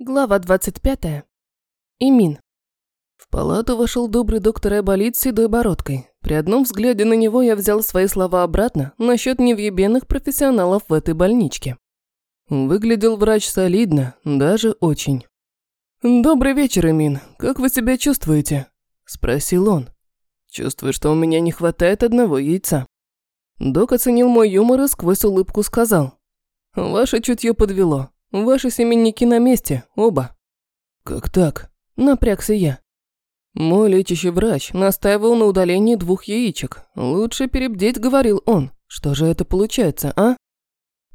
Глава 25. Имин. В палату вошел добрый доктор Эболит с седой бородкой. При одном взгляде на него я взял свои слова обратно насчет невъебенных профессионалов в этой больничке. Выглядел врач солидно, даже очень. «Добрый вечер, Эмин. Как вы себя чувствуете?» – спросил он. «Чувствую, что у меня не хватает одного яйца». Док оценил мой юмор и сквозь улыбку сказал. «Ваше чутье подвело. Ваши семенники на месте, оба». «Как так?» – напрягся я. Мой лечащий врач настаивал на удалении двух яичек. Лучше перебдеть, говорил он. Что же это получается, а?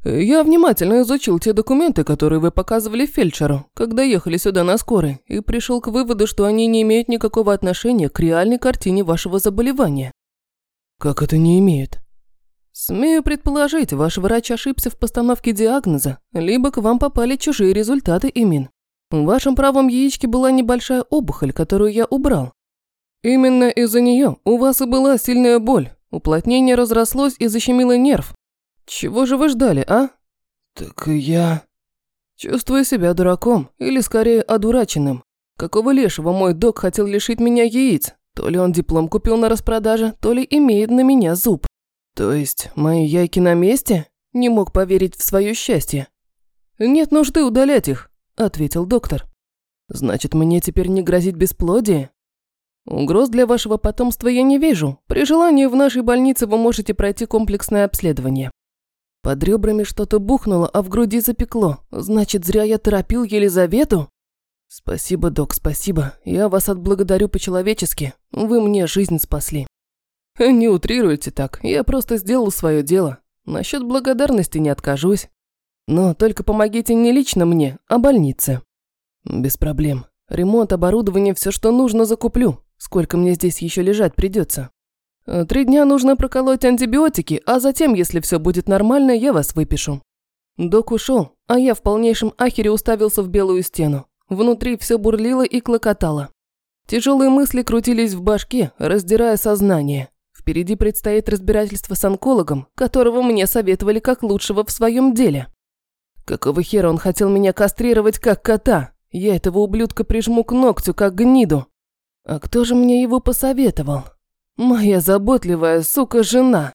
Я внимательно изучил те документы, которые вы показывали фельдшеру, когда ехали сюда на скорой, и пришел к выводу, что они не имеют никакого отношения к реальной картине вашего заболевания. Как это не имеют? Смею предположить, ваш врач ошибся в постановке диагноза, либо к вам попали чужие результаты, Имин. В вашем правом яичке была небольшая опухоль, которую я убрал. Именно из-за нее у вас и была сильная боль. Уплотнение разрослось и защемило нерв. Чего же вы ждали, а? Так я... Чувствую себя дураком, или скорее одураченным. Какого лешего мой док хотел лишить меня яиц? То ли он диплом купил на распродаже, то ли имеет на меня зуб. То есть, мои яйки на месте? Не мог поверить в свое счастье. Нет нужды удалять их, ответил доктор. Значит, мне теперь не грозит бесплодие? Угроз для вашего потомства я не вижу. При желании в нашей больнице вы можете пройти комплексное обследование. Под ребрами что-то бухнуло, а в груди запекло. Значит, зря я торопил Елизавету? Спасибо, док, спасибо. Я вас отблагодарю по-человечески. Вы мне жизнь спасли. «Не утрируйте так, я просто сделал свое дело. Насчет благодарности не откажусь. Но только помогите не лично мне, а больнице». «Без проблем. Ремонт, оборудование, все, что нужно, закуплю. Сколько мне здесь еще лежать придется. Три дня нужно проколоть антибиотики, а затем, если все будет нормально, я вас выпишу». Док ушел, а я в полнейшем ахере уставился в белую стену. Внутри все бурлило и клокотало. Тяжелые мысли крутились в башке, раздирая сознание. Впереди предстоит разбирательство с онкологом, которого мне советовали как лучшего в своем деле. Какого хера он хотел меня кастрировать как кота? Я этого ублюдка прижму к ногтю, как гниду. А кто же мне его посоветовал? Моя заботливая, сука, жена.